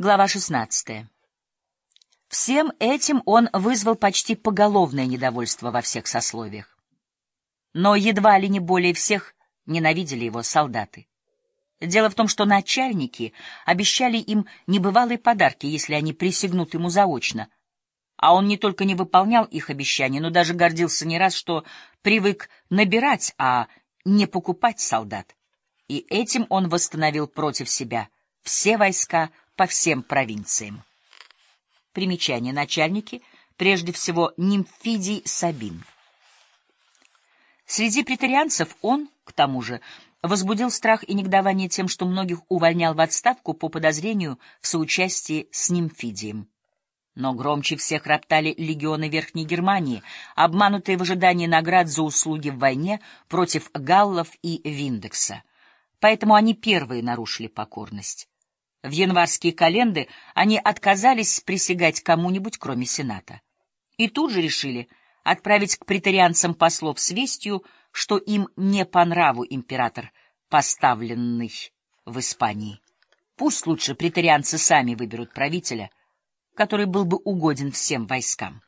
Глава 16. Всем этим он вызвал почти поголовное недовольство во всех сословиях. Но едва ли не более всех ненавидели его солдаты. Дело в том, что начальники обещали им небывалые подарки, если они присягнут ему заочно, а он не только не выполнял их обещания, но даже гордился не раз, что привык набирать, а не покупать солдат. И этим он восстановил против себя все войска по всем провинциям. Примечание. Начальники, прежде всего, Нимфидий Сабин. Среди претарианцев он, к тому же, возбудил страх и негодование тем, что многих увольнял в отставку по подозрению в соучастии с Нимфидием. Но громче всех роптали легионы Верхней Германии, обманутые в ожидании наград за услуги в войне против галлов и Виндекса. Поэтому они первые нарушили покорность. В январские календы они отказались присягать кому-нибудь, кроме Сената. И тут же решили отправить к претарианцам послов с вестью, что им не по нраву император, поставленный в Испании. Пусть лучше претарианцы сами выберут правителя, который был бы угоден всем войскам.